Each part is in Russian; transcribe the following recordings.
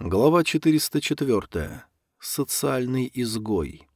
Глава 404. Социальный изгой.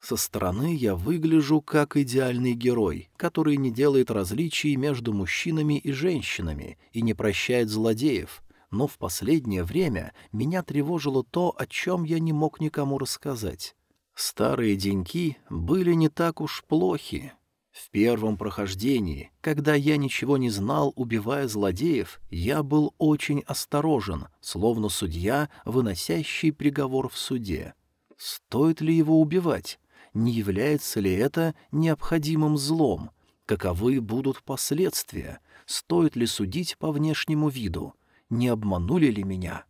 Со стороны я выгляжу как идеальный герой, который не делает различий между мужчинами и женщинами и не прощает злодеев, но в последнее время меня тревожило то, о чем я не мог никому рассказать. Старые деньки были не так уж плохи. В первом прохождении, когда я ничего не знал, убивая злодеев, я был очень осторожен, словно судья, выносящий приговор в суде. Стоит ли его убивать? Не является ли это необходимым злом? Каковы будут последствия? Стоит ли судить по внешнему виду? Не обманули ли меня?»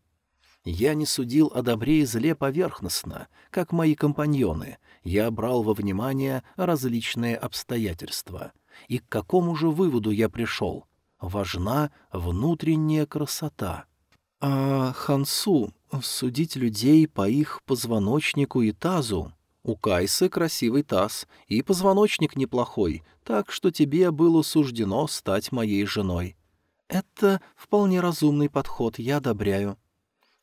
Я не судил о добре и зле поверхностно, как мои компаньоны. Я брал во внимание различные обстоятельства. И к какому же выводу я пришел? Важна внутренняя красота. А Хансу, судить людей по их позвоночнику и тазу? У Кайсы красивый таз, и позвоночник неплохой, так что тебе было суждено стать моей женой. Это вполне разумный подход, я одобряю.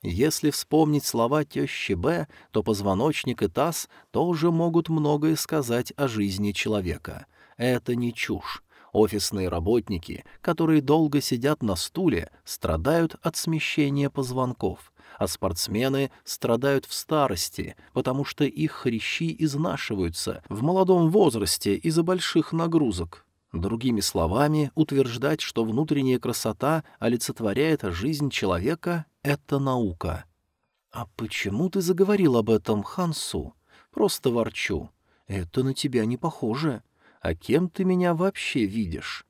Если вспомнить слова тещи Б, то позвоночник и таз тоже могут многое сказать о жизни человека. Это не чушь. Офисные работники, которые долго сидят на стуле, страдают от смещения позвонков, а спортсмены страдают в старости, потому что их хрящи изнашиваются в молодом возрасте из-за больших нагрузок. Другими словами, утверждать, что внутренняя красота олицетворяет жизнь человека — это наука. «А почему ты заговорил об этом, Хансу?» «Просто ворчу. Это на тебя не похоже. А кем ты меня вообще видишь?»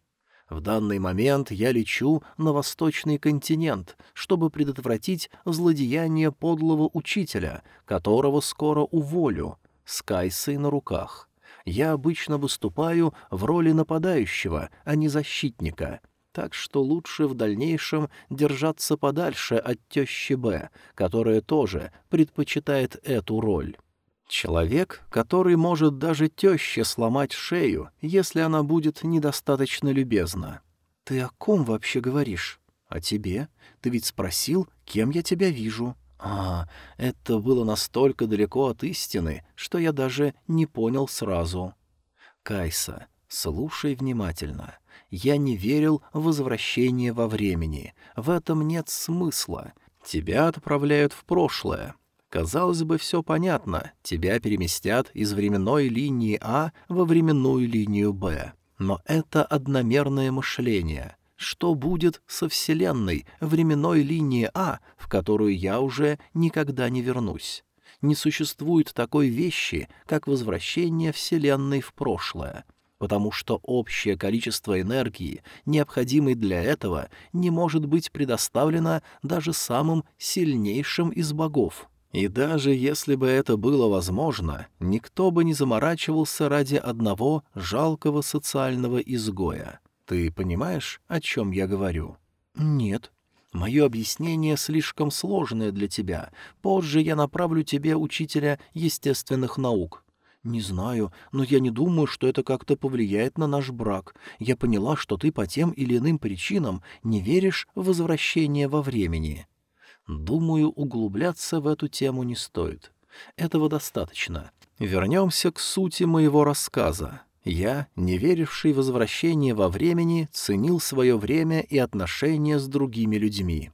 В данный момент я лечу на восточный континент, чтобы предотвратить злодеяние подлого учителя, которого скоро уволю, с Кайсой на руках я обычно выступаю в роли нападающего, а не защитника, так что лучше в дальнейшем держаться подальше от тещи Б, которая тоже предпочитает эту роль. Человек, который может даже теще сломать шею, если она будет недостаточно любезна. «Ты о ком вообще говоришь?» «О тебе? Ты ведь спросил, кем я тебя вижу?» А, это было настолько далеко от истины, что я даже не понял сразу. Кайса, слушай внимательно. Я не верил в возвращение во времени. В этом нет смысла. Тебя отправляют в прошлое. Казалось бы, все понятно. Тебя переместят из временной линии А во временную линию Б. Но это одномерное мышление — что будет со Вселенной, временной линии А, в которую я уже никогда не вернусь? Не существует такой вещи, как возвращение Вселенной в прошлое, потому что общее количество энергии, необходимой для этого, не может быть предоставлено даже самым сильнейшим из богов. И даже если бы это было возможно, никто бы не заморачивался ради одного жалкого социального изгоя. Ты понимаешь, о чем я говорю? Нет. Мое объяснение слишком сложное для тебя. Позже я направлю тебе учителя естественных наук. Не знаю, но я не думаю, что это как-то повлияет на наш брак. Я поняла, что ты по тем или иным причинам не веришь в возвращение во времени. Думаю, углубляться в эту тему не стоит. Этого достаточно. Вернемся к сути моего рассказа. Я, не веривший в возвращение во времени, ценил свое время и отношения с другими людьми.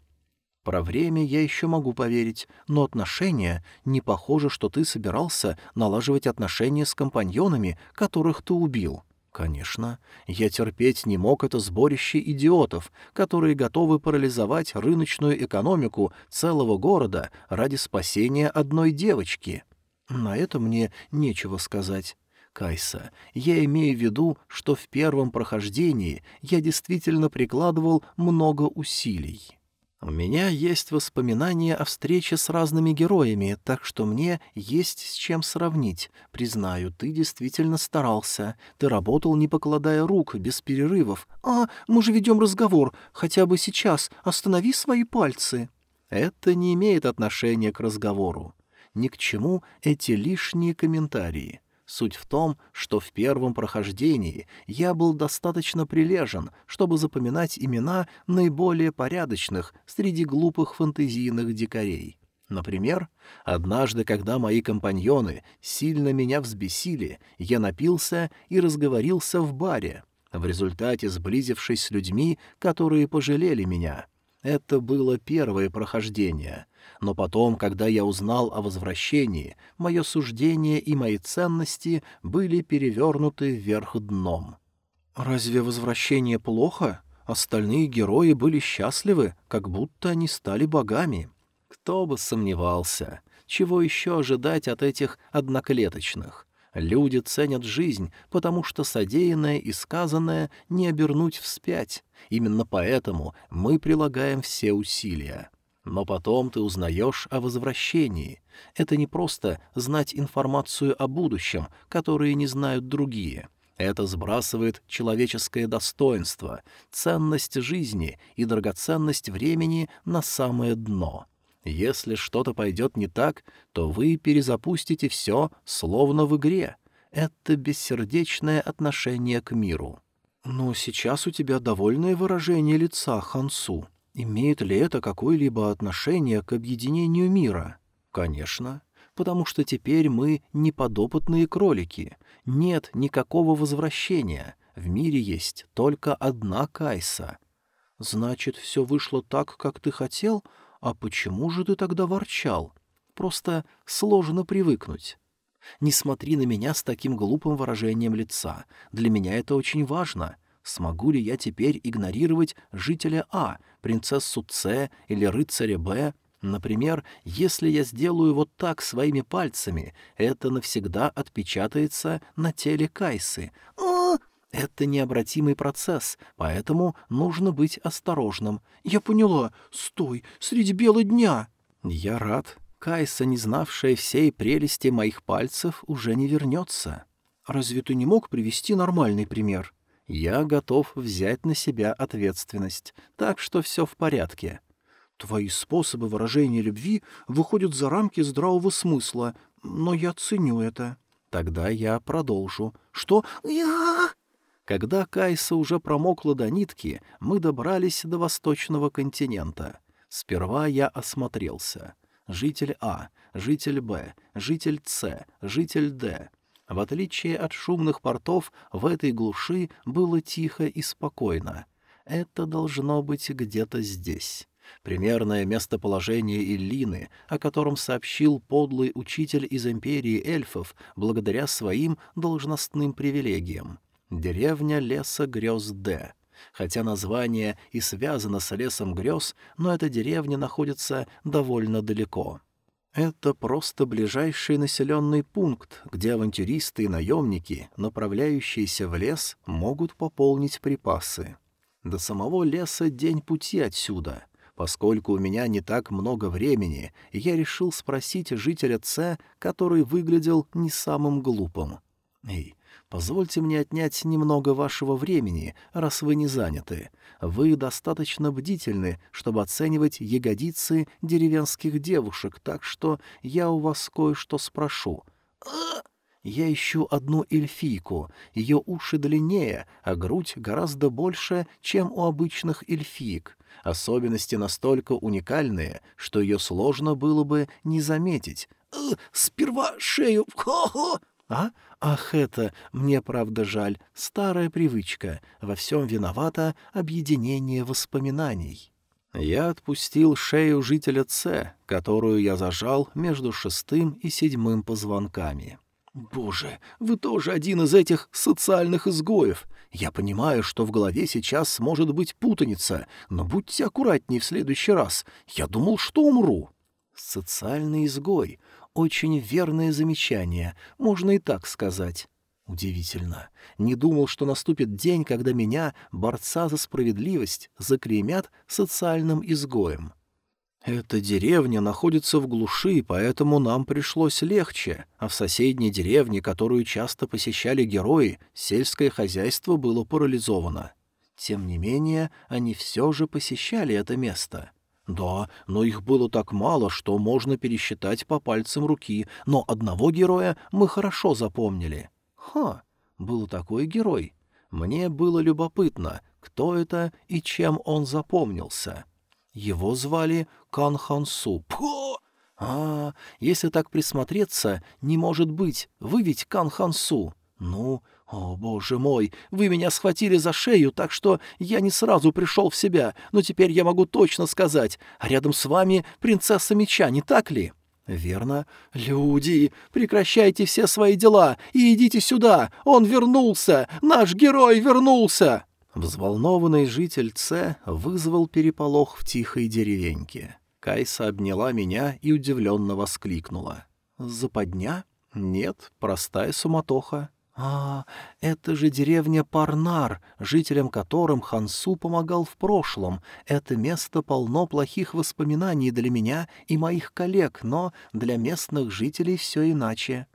Про время я еще могу поверить, но отношения не похоже, что ты собирался налаживать отношения с компаньонами, которых ты убил. Конечно, я терпеть не мог это сборище идиотов, которые готовы парализовать рыночную экономику целого города ради спасения одной девочки. На это мне нечего сказать. Кайса, я имею в виду, что в первом прохождении я действительно прикладывал много усилий. У меня есть воспоминания о встрече с разными героями, так что мне есть с чем сравнить. Признаю, ты действительно старался. Ты работал, не покладая рук, без перерывов. А, мы же ведем разговор. Хотя бы сейчас. Останови свои пальцы. Это не имеет отношения к разговору. Ни к чему эти лишние комментарии. Суть в том, что в первом прохождении я был достаточно прилежен, чтобы запоминать имена наиболее порядочных среди глупых фантазийных дикарей. Например, однажды, когда мои компаньоны сильно меня взбесили, я напился и разговорился в баре, в результате сблизившись с людьми, которые пожалели меня. Это было первое прохождение — но потом, когда я узнал о возвращении, мое суждение и мои ценности были перевернуты вверх дном. «Разве возвращение плохо? Остальные герои были счастливы, как будто они стали богами». Кто бы сомневался. Чего еще ожидать от этих одноклеточных? Люди ценят жизнь, потому что содеянное и сказанное не обернуть вспять. Именно поэтому мы прилагаем все усилия. Но потом ты узнаешь о возвращении. Это не просто знать информацию о будущем, которые не знают другие. Это сбрасывает человеческое достоинство, ценность жизни и драгоценность времени на самое дно. Если что-то пойдет не так, то вы перезапустите все, словно в игре. Это бессердечное отношение к миру. Но сейчас у тебя довольное выражение лица, Хансу. Имеет ли это какое-либо отношение к объединению мира? Конечно, потому что теперь мы не подопытные кролики. Нет никакого возвращения. В мире есть только одна Кайса. Значит, все вышло так, как ты хотел? А почему же ты тогда ворчал? Просто сложно привыкнуть. Не смотри на меня с таким глупым выражением лица. Для меня это очень важно — Смогу ли я теперь игнорировать жителя А, принцессу С или рыцаря Б? Например, если я сделаю вот так своими пальцами, это навсегда отпечатается на теле Кайсы. Это необратимый процесс, поэтому нужно быть осторожным. Я поняла. Стой, среди бела дня. Я рад. Кайса, не знавшая всей прелести моих пальцев, уже не вернется. Разве ты не мог привести нормальный пример? Я готов взять на себя ответственность, так что все в порядке. Твои способы выражения любви выходят за рамки здравого смысла, но я ценю это. Тогда я продолжу. Что? Когда Кайса уже промокла до нитки, мы добрались до восточного континента. Сперва я осмотрелся. Житель А, житель Б, житель С, житель Д. В отличие от шумных портов, в этой глуши было тихо и спокойно. Это должно быть где-то здесь. Примерное местоположение Иллины, о котором сообщил подлый учитель из империи эльфов благодаря своим должностным привилегиям. Деревня леса грез Д. Хотя название и связано с лесом грез, но эта деревня находится довольно далеко. Это просто ближайший населенный пункт, где авантюристы и наемники, направляющиеся в лес, могут пополнить припасы. До самого леса день пути отсюда. Поскольку у меня не так много времени, я решил спросить жителя Ц, который выглядел не самым глупым. «Эй, Позвольте мне отнять немного вашего времени, раз вы не заняты. Вы достаточно бдительны, чтобы оценивать ягодицы деревенских девушек, так что я у вас кое-что спрошу. Я ищу одну эльфийку. Ее уши длиннее, а грудь гораздо больше, чем у обычных эльфиек. Особенности настолько уникальные, что ее сложно было бы не заметить. «Сперва шею! Хо-хо!» «А? Ах, это, мне правда жаль, старая привычка. Во всем виновато объединение воспоминаний». Я отпустил шею жителя С, которую я зажал между шестым и седьмым позвонками. «Боже, вы тоже один из этих социальных изгоев. Я понимаю, что в голове сейчас может быть путаница, но будьте аккуратнее в следующий раз. Я думал, что умру». «Социальный изгой. Очень верное замечание, можно и так сказать. Удивительно. Не думал, что наступит день, когда меня, борца за справедливость, заклеймят социальным изгоем. Эта деревня находится в глуши, поэтому нам пришлось легче, а в соседней деревне, которую часто посещали герои, сельское хозяйство было парализовано. Тем не менее, они все же посещали это место — Да, но их было так мало, что можно пересчитать по пальцам руки, но одного героя мы хорошо запомнили. Ха, был такой герой. Мне было любопытно, кто это и чем он запомнился. Его звали Кан Хан Су. Пхо! А, если так присмотреться, не может быть, вы ведь Кан Хан Су. Ну, о, боже мой, вы меня схватили за шею, так что я не сразу пришел в себя, но теперь я могу точно сказать, а рядом с вами принцесса меча, не так ли? «Верно. Люди, прекращайте все свои дела и идите сюда! Он вернулся! Наш герой вернулся!» Взволнованный житель Ц вызвал переполох в тихой деревеньке. Кайса обняла меня и удивленно воскликнула. «Западня? Нет, простая суматоха. «А, это же деревня Парнар, жителям которым Хансу помогал в прошлом. Это место полно плохих воспоминаний для меня и моих коллег, но для местных жителей все иначе».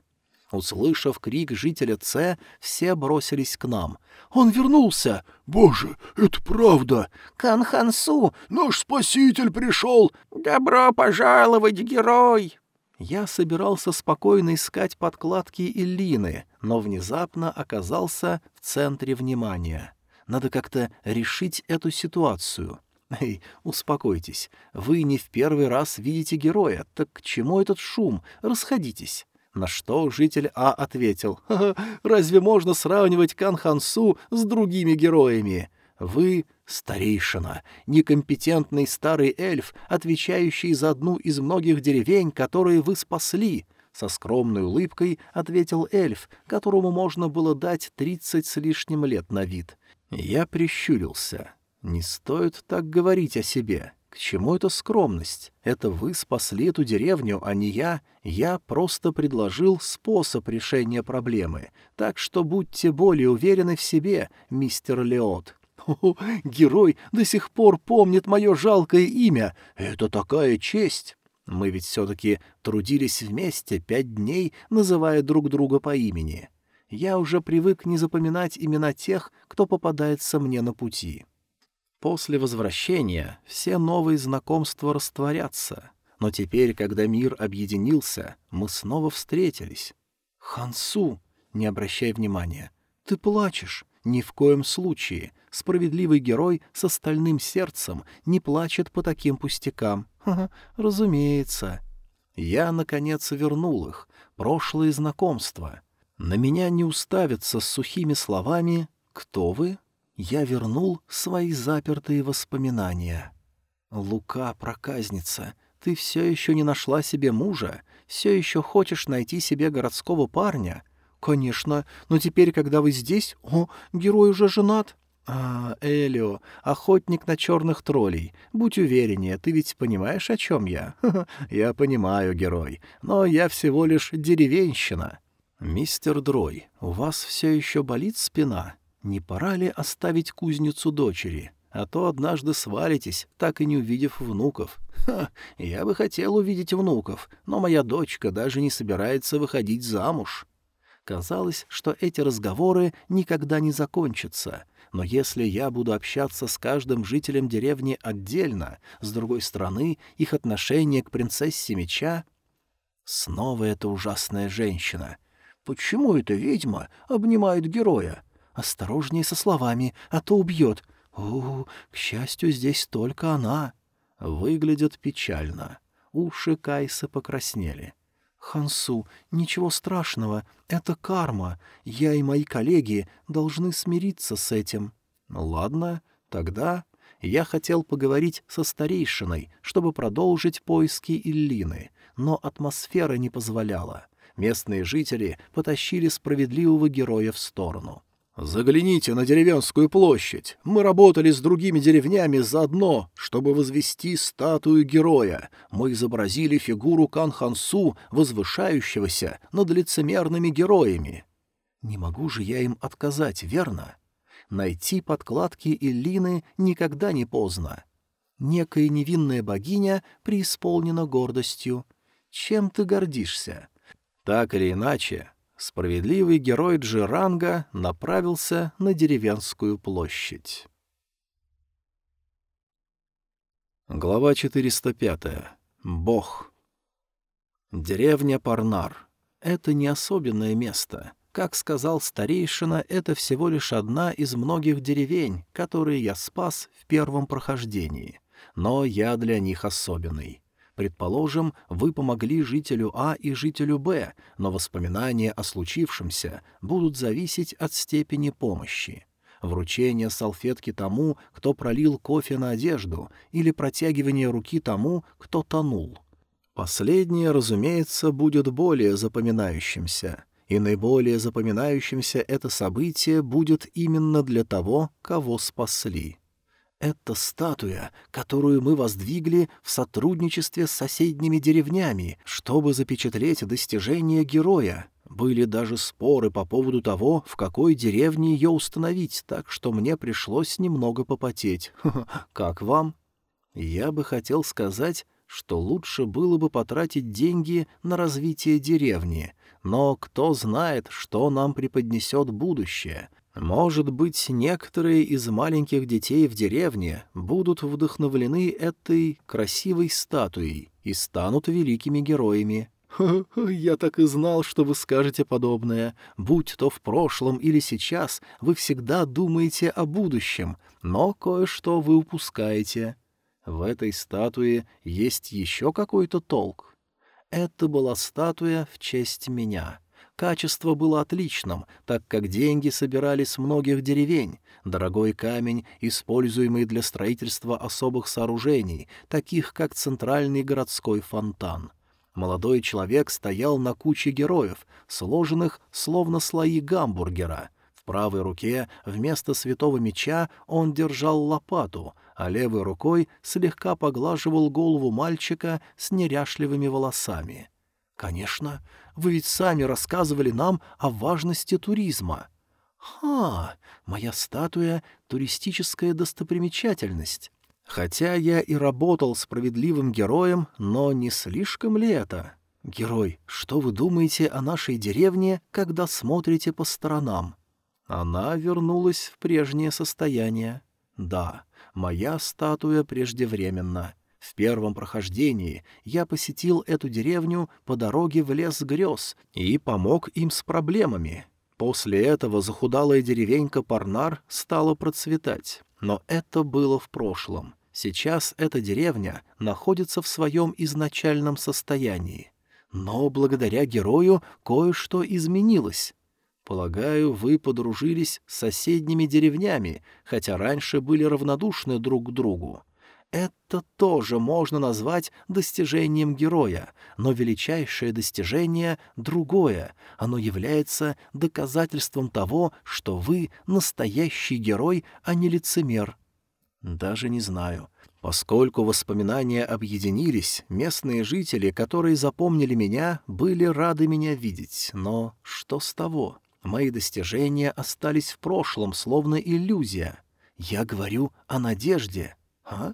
Услышав крик жителя Ц, все бросились к нам. «Он вернулся!» «Боже, это правда!» «Кан Хансу! Наш спаситель пришел!» «Добро пожаловать, герой!» Я собирался спокойно искать подкладки Иллины, но внезапно оказался в центре внимания. Надо как-то решить эту ситуацию. Эй, успокойтесь, вы не в первый раз видите героя, так к чему этот шум? Расходитесь. На что житель А ответил, «Ха -ха, «Разве можно сравнивать Канхансу с другими героями? Вы — старейшина, некомпетентный старый эльф, отвечающий за одну из многих деревень, которые вы спасли. Со скромной улыбкой ответил эльф, которому можно было дать тридцать с лишним лет на вид. Я прищурился. Не стоит так говорить о себе. К чему эта скромность? Это вы спасли эту деревню, а не я. Я просто предложил способ решения проблемы. Так что будьте более уверены в себе, мистер Леот. О, герой до сих пор помнит мое жалкое имя. Это такая честь. Мы ведь все-таки трудились вместе пять дней, называя друг друга по имени. Я уже привык не запоминать имена тех, кто попадается мне на пути. После возвращения все новые знакомства растворятся. Но теперь, когда мир объединился, мы снова встретились. «Хансу, не обращай внимания, ты плачешь. Ни в коем случае. Справедливый герой с остальным сердцем не плачет по таким пустякам. Разумеется. Я, наконец, вернул их. Прошлые знакомства. На меня не уставятся с сухими словами «Кто вы?» Я вернул свои запертые воспоминания. «Лука, проказница, ты все еще не нашла себе мужа? Все еще хочешь найти себе городского парня?» «Конечно, но теперь, когда вы здесь, о, герой уже женат». «А, Элио, охотник на черных троллей. Будь увереннее, ты ведь понимаешь, о чем я?» «Я понимаю, герой, но я всего лишь деревенщина». «Мистер Дрой, у вас все еще болит спина? Не пора ли оставить кузницу дочери? А то однажды свалитесь, так и не увидев внуков». «Ха, я бы хотел увидеть внуков, но моя дочка даже не собирается выходить замуж». Казалось, что эти разговоры никогда не закончатся. Но если я буду общаться с каждым жителем деревни отдельно, с другой стороны, их отношение к принцессе меча... Снова эта ужасная женщина. Почему эта ведьма обнимает героя? Осторожнее со словами, а то убьет. О, к счастью, здесь только она. Выглядит печально. Уши Кайса покраснели. «Хансу, ничего страшного, это карма. Я и мои коллеги должны смириться с этим». «Ладно, тогда...» Я хотел поговорить со старейшиной, чтобы продолжить поиски Иллины, но атмосфера не позволяла. Местные жители потащили справедливого героя в сторону. «Загляните на деревенскую площадь. Мы работали с другими деревнями заодно, чтобы возвести статую героя. Мы изобразили фигуру Канхансу, возвышающегося над лицемерными героями». Не могу же я им отказать, верно? Найти подкладки Иллины никогда не поздно. Некая невинная богиня преисполнена гордостью. Чем ты гордишься? Так или иначе, справедливый герой Джиранга направился на деревенскую площадь. Глава 405. Бог. Деревня Парнар. Это не особенное место. Как сказал старейшина, это всего лишь одна из многих деревень, которые я спас в первом прохождении. Но я для них особенный. Предположим, вы помогли жителю А и жителю Б, но воспоминания о случившемся будут зависеть от степени помощи. Вручение салфетки тому, кто пролил кофе на одежду, или протягивание руки тому, кто тонул. Последнее, разумеется, будет более запоминающимся. И наиболее запоминающимся это событие будет именно для того, кого спасли. Это статуя, которую мы воздвигли в сотрудничестве с соседними деревнями, чтобы запечатлеть достижения героя. Были даже споры по поводу того, в какой деревне ее установить, так что мне пришлось немного попотеть. Как вам? Я бы хотел сказать, что лучше было бы потратить деньги на развитие деревни, но кто знает, что нам преподнесет будущее — может быть, некоторые из маленьких детей в деревне будут вдохновлены этой красивой статуей и станут великими героями. я так и знал, что вы скажете подобное. Будь то в прошлом или сейчас, вы всегда думаете о будущем, но кое-что вы упускаете. В этой статуе есть еще какой-то толк. Это была статуя в честь меня. Качество было отличным, так как деньги собирались с многих деревень. Дорогой камень, используемый для строительства особых сооружений, таких как центральный городской фонтан. Молодой человек стоял на куче героев, сложенных словно слои гамбургера. В правой руке вместо святого меча он держал лопату, а левой рукой слегка поглаживал голову мальчика с неряшливыми волосами. Конечно, вы ведь сами рассказывали нам о важности туризма. Ха, моя статуя — туристическая достопримечательность. Хотя я и работал справедливым героем, но не слишком ли это? Герой, что вы думаете о нашей деревне, когда смотрите по сторонам? Она вернулась в прежнее состояние. Да, моя статуя преждевременна. В первом прохождении я посетил эту деревню по дороге в лес грез и помог им с проблемами. После этого захудалая деревенька Парнар стала процветать. Но это было в прошлом. Сейчас эта деревня находится в своем изначальном состоянии. Но благодаря герою кое-что изменилось. Полагаю, вы подружились с соседними деревнями, хотя раньше были равнодушны друг к другу. Это тоже можно назвать достижением героя, но величайшее достижение — другое. Оно является доказательством того, что вы — настоящий герой, а не лицемер. Даже не знаю. Поскольку воспоминания объединились, местные жители, которые запомнили меня, были рады меня видеть. Но что с того? Мои достижения остались в прошлом, словно иллюзия. Я говорю о надежде. А?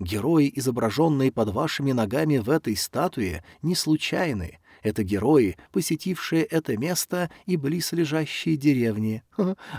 Герои, изображенные под вашими ногами в этой статуе, не случайны. Это герои, посетившие это место и близлежащие деревни.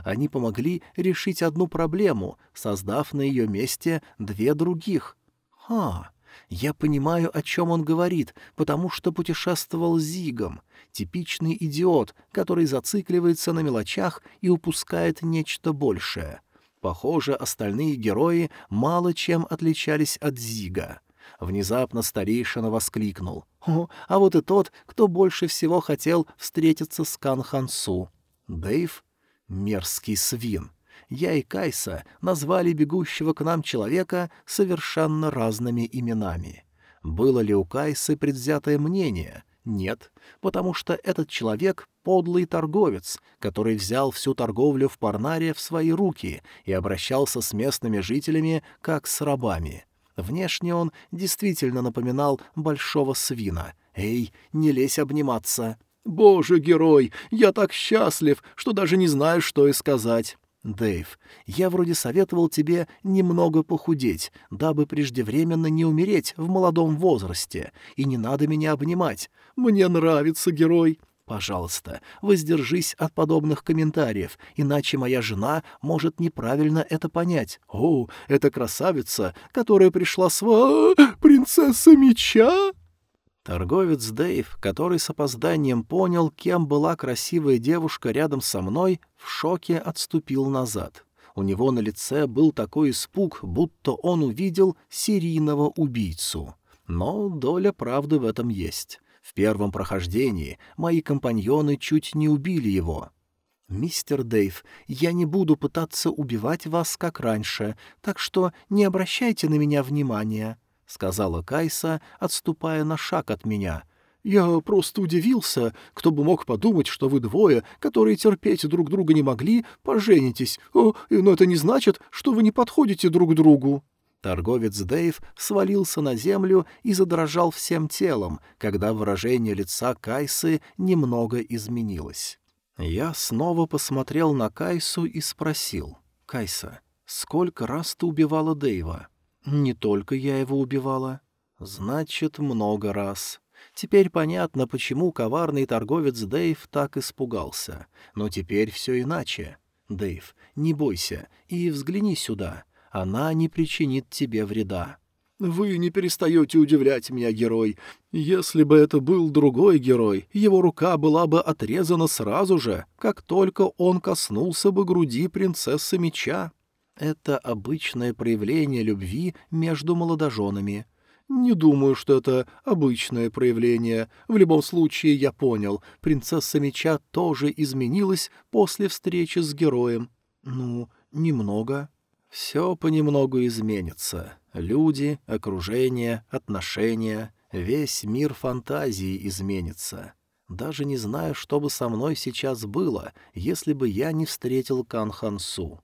Они помогли решить одну проблему, создав на ее месте две других. Ха, я понимаю, о чем он говорит, потому что путешествовал Зигом. Типичный идиот, который зацикливается на мелочах и упускает нечто большее. Похоже, остальные герои мало чем отличались от Зига. Внезапно старейшина воскликнул. «О, а вот и тот, кто больше всего хотел встретиться с Кан Хансу. Дэйв? Мерзкий свин. Я и Кайса назвали бегущего к нам человека совершенно разными именами. Было ли у Кайсы предвзятое мнение? Нет, потому что этот человек — подлый торговец, который взял всю торговлю в Парнаре в свои руки и обращался с местными жителями как с рабами. Внешне он действительно напоминал большого свина. «Эй, не лезь обниматься!» «Боже, герой, я так счастлив, что даже не знаю, что и сказать!» «Дэйв, я вроде советовал тебе немного похудеть, дабы преждевременно не умереть в молодом возрасте, и не надо меня обнимать. Мне нравится герой. Пожалуйста, воздержись от подобных комментариев, иначе моя жена может неправильно это понять. О, это красавица, которая пришла с... Ва... принцесса меча? Торговец Дэйв, который с опозданием понял, кем была красивая девушка рядом со мной, в шоке отступил назад. У него на лице был такой испуг, будто он увидел серийного убийцу. Но доля правды в этом есть. В первом прохождении мои компаньоны чуть не убили его. «Мистер Дэйв, я не буду пытаться убивать вас, как раньше, так что не обращайте на меня внимания», — сказала Кайса, отступая на шаг от меня. «Я просто удивился. Кто бы мог подумать, что вы двое, которые терпеть друг друга не могли, поженитесь. О, но это не значит, что вы не подходите друг другу». Торговец Дэйв свалился на землю и задрожал всем телом, когда выражение лица Кайсы немного изменилось. Я снова посмотрел на Кайсу и спросил. «Кайса, сколько раз ты убивала Дэйва?» «Не только я его убивала». «Значит, много раз». Теперь понятно, почему коварный торговец Дэйв так испугался. Но теперь все иначе. Дэйв, не бойся и взгляни сюда она не причинит тебе вреда. «Вы не перестаете удивлять меня, герой. Если бы это был другой герой, его рука была бы отрезана сразу же, как только он коснулся бы груди принцессы меча. Это обычное проявление любви между молодоженами. Не думаю, что это обычное проявление. В любом случае, я понял, принцесса меча тоже изменилась после встречи с героем. Ну, немного». Все понемногу изменится. Люди, окружение, отношения, весь мир фантазии изменится. Даже не знаю, что бы со мной сейчас было, если бы я не встретил Кан Хансу.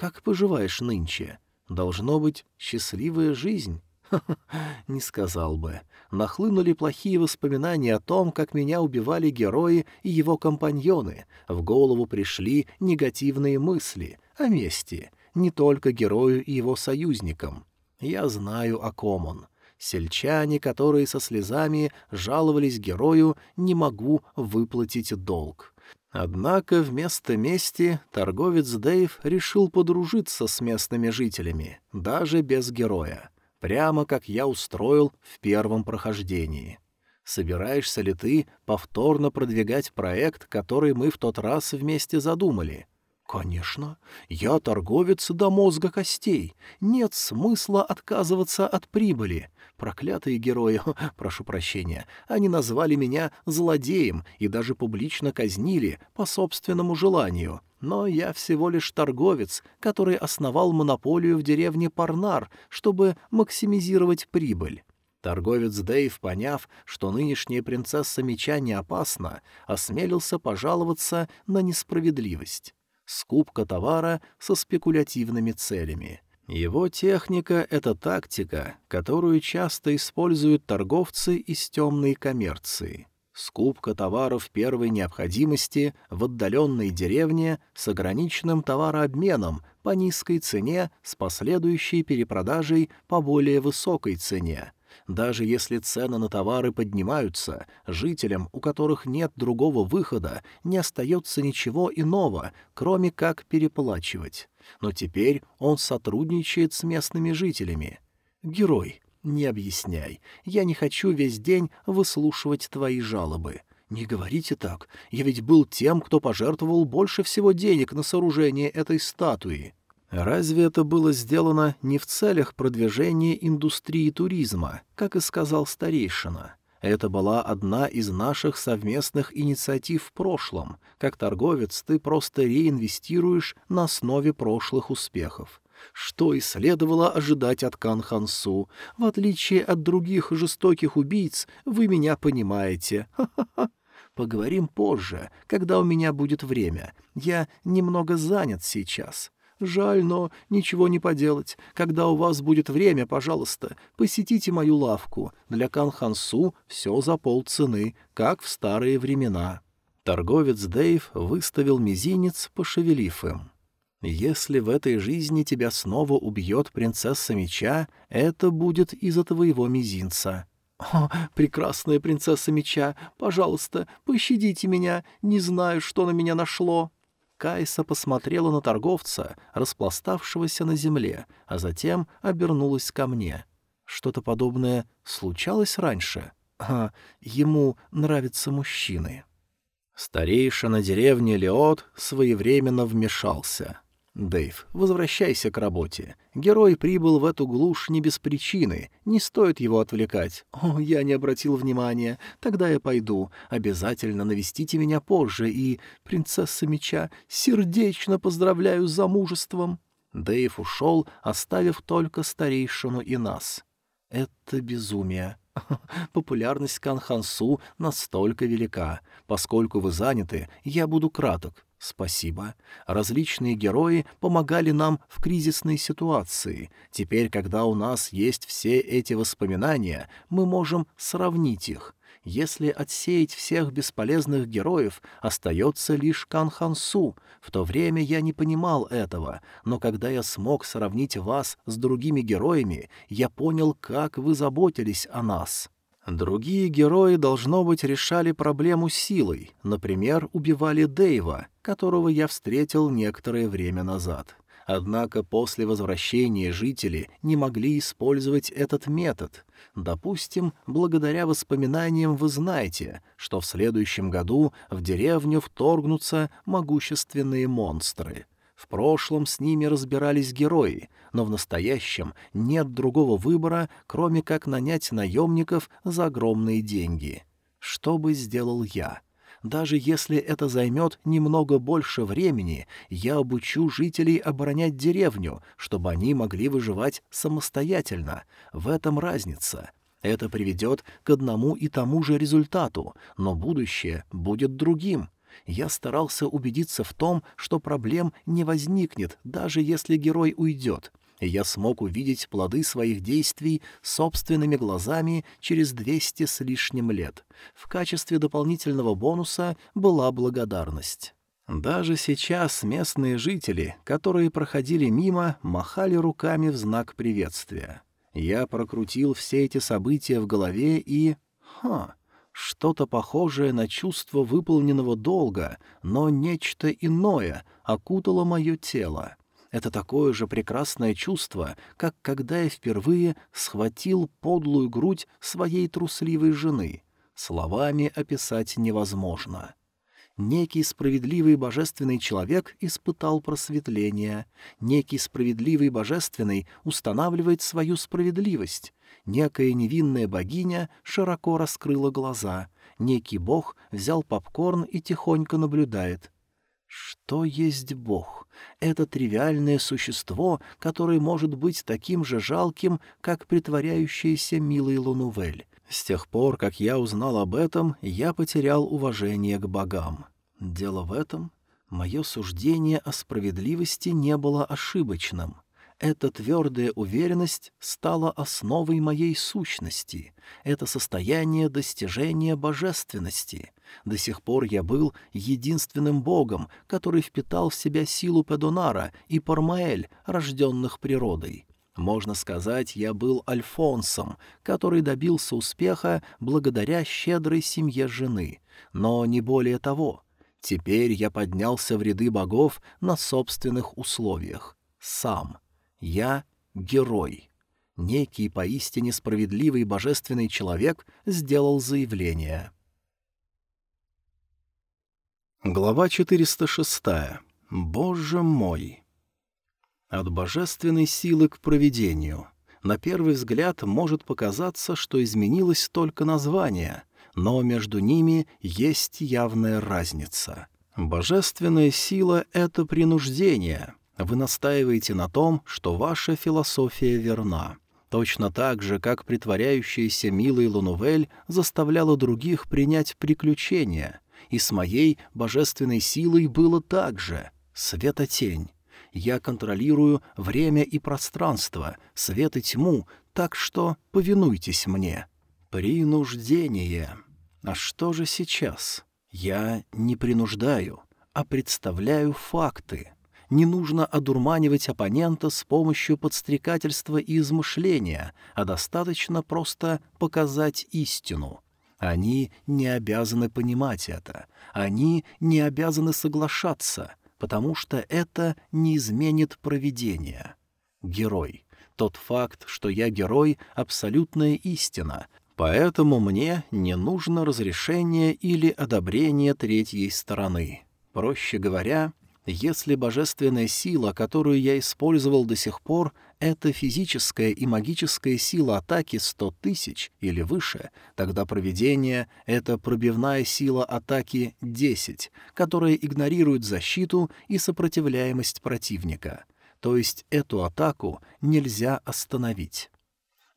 Как поживаешь нынче? Должно быть, счастливая жизнь? не сказал бы. Нахлынули плохие воспоминания о том, как меня убивали герои и его компаньоны. В голову пришли негативные мысли о мести — не только герою и его союзникам. Я знаю, о ком он. Сельчане, которые со слезами жаловались герою, не могу выплатить долг. Однако вместо мести торговец Дэйв решил подружиться с местными жителями, даже без героя, прямо как я устроил в первом прохождении. Собираешься ли ты повторно продвигать проект, который мы в тот раз вместе задумали? «Конечно. Я торговец до мозга костей. Нет смысла отказываться от прибыли. Проклятые герои, прошу прощения, они назвали меня злодеем и даже публично казнили по собственному желанию. Но я всего лишь торговец, который основал монополию в деревне Парнар, чтобы максимизировать прибыль». Торговец Дэйв, поняв, что нынешняя принцесса меча не опасна, осмелился пожаловаться на несправедливость скупка товара со спекулятивными целями. Его техника — это тактика, которую часто используют торговцы из темной коммерции. Скупка товаров первой необходимости в отдаленной деревне с ограниченным товарообменом по низкой цене с последующей перепродажей по более высокой цене — даже если цены на товары поднимаются, жителям, у которых нет другого выхода, не остается ничего иного, кроме как переплачивать. Но теперь он сотрудничает с местными жителями. Герой, не объясняй. Я не хочу весь день выслушивать твои жалобы. Не говорите так. Я ведь был тем, кто пожертвовал больше всего денег на сооружение этой статуи. Разве это было сделано не в целях продвижения индустрии туризма, как и сказал старейшина? Это была одна из наших совместных инициатив в прошлом. Как торговец ты просто реинвестируешь на основе прошлых успехов. Что и следовало ожидать от Кан Хансу. В отличие от других жестоких убийц, вы меня понимаете. Ха-ха-ха. Поговорим позже, когда у меня будет время. Я немного занят сейчас. Жаль, но ничего не поделать. Когда у вас будет время, пожалуйста, посетите мою лавку. Для Канхансу все за полцены, как в старые времена». Торговец Дэйв выставил мизинец, пошевелив им. «Если в этой жизни тебя снова убьет принцесса меча, это будет из-за твоего мизинца». «О, прекрасная принцесса меча, пожалуйста, пощадите меня, не знаю, что на меня нашло». Кайса посмотрела на торговца, распластавшегося на земле, а затем обернулась ко мне. Что-то подобное случалось раньше? А, ему нравятся мужчины. Старейшина деревни Леот своевременно вмешался. «Дэйв, возвращайся к работе. Герой прибыл в эту глушь не без причины, не стоит его отвлекать. О, я не обратил внимания. Тогда я пойду. Обязательно навестите меня позже и, принцесса меча, сердечно поздравляю с замужеством». Дэйв ушел, оставив только старейшину и нас. «Это безумие. Популярность Канхансу настолько велика. Поскольку вы заняты, я буду краток. Спасибо. Различные герои помогали нам в кризисной ситуации. Теперь, когда у нас есть все эти воспоминания, мы можем сравнить их. Если отсеять всех бесполезных героев, остается лишь Кан Хансу. В то время я не понимал этого, но когда я смог сравнить вас с другими героями, я понял, как вы заботились о нас. Другие герои, должно быть, решали проблему силой, например, убивали Дэйва, которого я встретил некоторое время назад. Однако после возвращения жители не могли использовать этот метод. Допустим, благодаря воспоминаниям вы знаете, что в следующем году в деревню вторгнутся могущественные монстры. В прошлом с ними разбирались герои, но в настоящем нет другого выбора, кроме как нанять наемников за огромные деньги. Что бы сделал я? Даже если это займет немного больше времени, я обучу жителей оборонять деревню, чтобы они могли выживать самостоятельно. В этом разница. Это приведет к одному и тому же результату, но будущее будет другим — я старался убедиться в том, что проблем не возникнет, даже если герой уйдет. И я смог увидеть плоды своих действий собственными глазами через двести с лишним лет. В качестве дополнительного бонуса была благодарность. Даже сейчас местные жители, которые проходили мимо, махали руками в знак приветствия. Я прокрутил все эти события в голове и... Ха! Что-то похожее на чувство выполненного долга, но нечто иное окутало мое тело. Это такое же прекрасное чувство, как когда я впервые схватил подлую грудь своей трусливой жены. Словами описать невозможно. Некий справедливый божественный человек испытал просветление. Некий справедливый божественный устанавливает свою справедливость. Некая невинная богиня широко раскрыла глаза. Некий бог взял попкорн и тихонько наблюдает. Что есть бог? Это тривиальное существо, которое может быть таким же жалким, как притворяющаяся милый Лунувель. С тех пор, как я узнал об этом, я потерял уважение к богам. Дело в этом, мое суждение о справедливости не было ошибочным — эта твердая уверенность стала основой моей сущности. Это состояние достижения божественности. До сих пор я был единственным богом, который впитал в себя силу Педонара и Пармаэль, рожденных природой. Можно сказать, я был Альфонсом, который добился успеха благодаря щедрой семье жены. Но не более того. Теперь я поднялся в ряды богов на собственных условиях. Сам. Я — герой. Некий поистине справедливый божественный человек сделал заявление. Глава 406. Боже мой! От божественной силы к провидению. На первый взгляд может показаться, что изменилось только название, но между ними есть явная разница. Божественная сила — это принуждение — вы настаиваете на том, что ваша философия верна. Точно так же, как притворяющаяся милой Лунувель заставляла других принять приключения. И с моей божественной силой было так же. Светотень. Я контролирую время и пространство, свет и тьму, так что повинуйтесь мне. Принуждение. А что же сейчас? Я не принуждаю, а представляю факты. Не нужно одурманивать оппонента с помощью подстрекательства и измышления, а достаточно просто показать истину. Они не обязаны понимать это. Они не обязаны соглашаться, потому что это не изменит проведение. Герой. Тот факт, что я герой — абсолютная истина, поэтому мне не нужно разрешение или одобрение третьей стороны. Проще говоря, если божественная сила, которую я использовал до сих пор, это физическая и магическая сила атаки сто тысяч или выше, тогда проведение — это пробивная сила атаки десять, которая игнорирует защиту и сопротивляемость противника. То есть эту атаку нельзя остановить.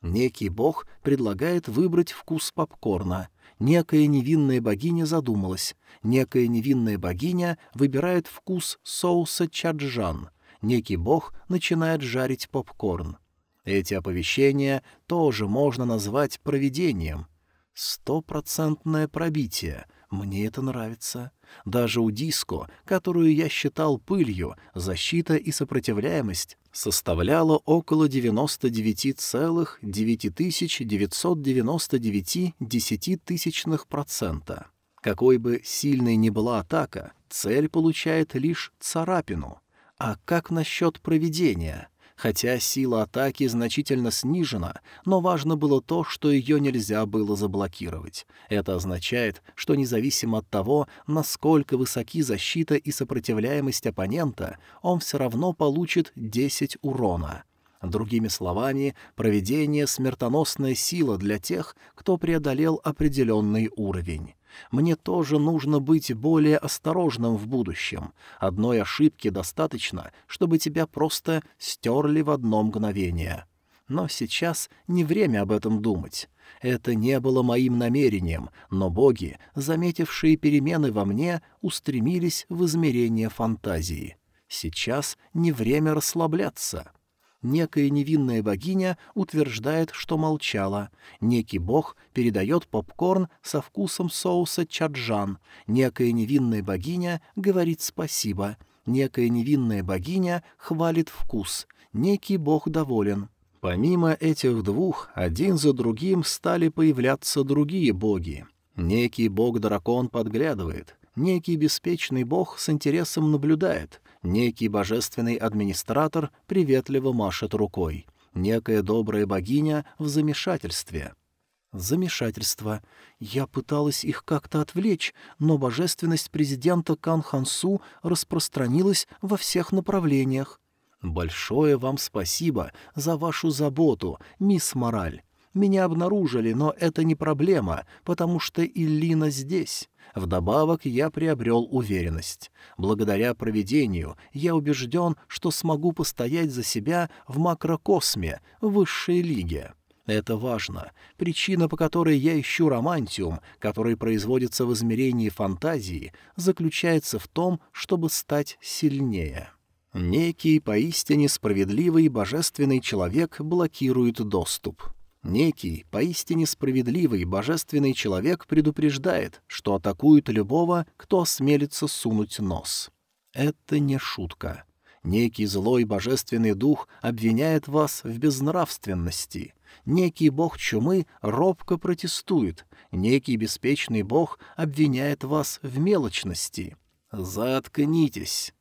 Некий бог предлагает выбрать вкус попкорна. Некая невинная богиня задумалась. Некая невинная богиня выбирает вкус соуса чаджан. Некий бог начинает жарить попкорн. Эти оповещения тоже можно назвать проведением. Стопроцентное пробитие. Мне это нравится. Даже у диско, которую я считал пылью, защита и сопротивляемость составляла около 99,9999 десятитысячных процента. Какой бы сильной ни была атака, цель получает лишь царапину. А как насчет проведения? Хотя сила атаки значительно снижена, но важно было то, что ее нельзя было заблокировать. Это означает, что независимо от того, насколько высоки защита и сопротивляемость оппонента, он все равно получит 10 урона. Другими словами, проведение — смертоносная сила для тех, кто преодолел определенный уровень. Мне тоже нужно быть более осторожным в будущем. Одной ошибки достаточно, чтобы тебя просто стерли в одно мгновение. Но сейчас не время об этом думать. Это не было моим намерением, но боги, заметившие перемены во мне, устремились в измерение фантазии. Сейчас не время расслабляться некая невинная богиня утверждает, что молчала, некий бог передает попкорн со вкусом соуса чаджан, некая невинная богиня говорит спасибо, некая невинная богиня хвалит вкус, некий бог доволен. Помимо этих двух, один за другим стали появляться другие боги. Некий бог-дракон подглядывает, некий беспечный бог с интересом наблюдает, Некий божественный администратор приветливо машет рукой. Некая добрая богиня в замешательстве. Замешательство. Я пыталась их как-то отвлечь, но божественность президента Кан Хансу распространилась во всех направлениях. Большое вам спасибо за вашу заботу, мисс Мораль. Меня обнаружили, но это не проблема, потому что Иллина здесь. Вдобавок я приобрел уверенность. Благодаря проведению я убежден, что смогу постоять за себя в макрокосме, высшей лиге. Это важно. Причина, по которой я ищу романтиум, который производится в измерении фантазии, заключается в том, чтобы стать сильнее. Некий поистине справедливый божественный человек блокирует доступ. Некий, поистине справедливый, божественный человек предупреждает, что атакует любого, кто осмелится сунуть нос. Это не шутка. Некий злой божественный дух обвиняет вас в безнравственности. Некий бог чумы робко протестует. Некий беспечный бог обвиняет вас в мелочности. Заткнитесь.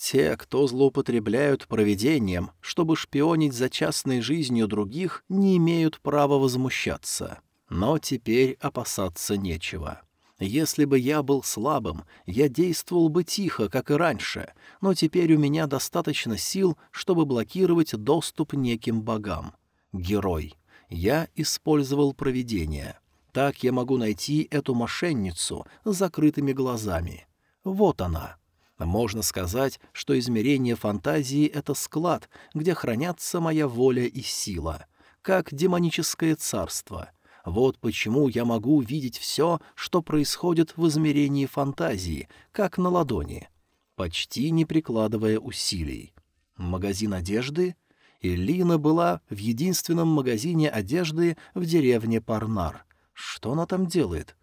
Те, кто злоупотребляют проведением, чтобы шпионить за частной жизнью других, не имеют права возмущаться. Но теперь опасаться нечего. Если бы я был слабым, я действовал бы тихо, как и раньше, но теперь у меня достаточно сил, чтобы блокировать доступ неким богам. Герой. Я использовал провидение. Так я могу найти эту мошенницу с закрытыми глазами. Вот она. Можно сказать, что измерение фантазии — это склад, где хранятся моя воля и сила, как демоническое царство. Вот почему я могу видеть все, что происходит в измерении фантазии, как на ладони, почти не прикладывая усилий. Магазин одежды? Элина была в единственном магазине одежды в деревне Парнар. Что она там делает?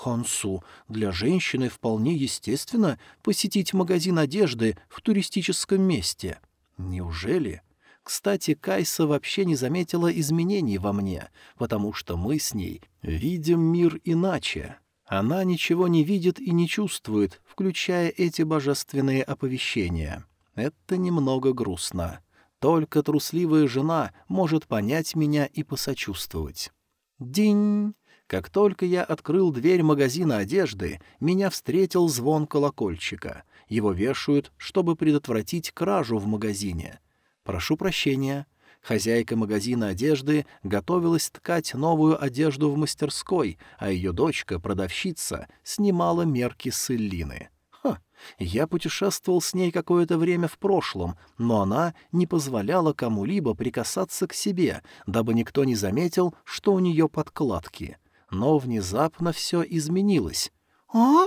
Хансу, для женщины вполне естественно посетить магазин одежды в туристическом месте. Неужели? Кстати, Кайса вообще не заметила изменений во мне, потому что мы с ней видим мир иначе. Она ничего не видит и не чувствует, включая эти божественные оповещения. Это немного грустно. Только трусливая жена может понять меня и посочувствовать. День! Как только я открыл дверь магазина одежды, меня встретил звон колокольчика. Его вешают, чтобы предотвратить кражу в магазине. Прошу прощения. Хозяйка магазина одежды готовилась ткать новую одежду в мастерской, а ее дочка, продавщица, снимала мерки с Эллины. Ха, я путешествовал с ней какое-то время в прошлом, но она не позволяла кому-либо прикасаться к себе, дабы никто не заметил, что у нее подкладки но внезапно все изменилось. «А?»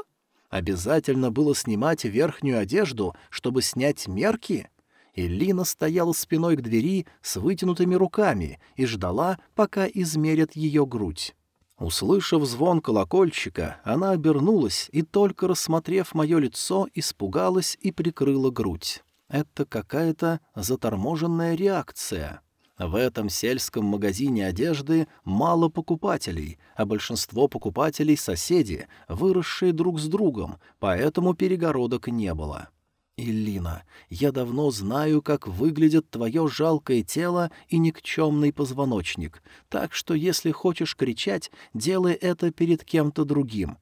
Обязательно было снимать верхнюю одежду, чтобы снять мерки? Элина стояла спиной к двери с вытянутыми руками и ждала, пока измерят ее грудь. Услышав звон колокольчика, она обернулась и, только рассмотрев мое лицо, испугалась и прикрыла грудь. Это какая-то заторможенная реакция. В этом сельском магазине одежды мало покупателей, а большинство покупателей — соседи, выросшие друг с другом, поэтому перегородок не было. «Иллина, я давно знаю, как выглядит твое жалкое тело и никчемный позвоночник, так что если хочешь кричать, делай это перед кем-то другим».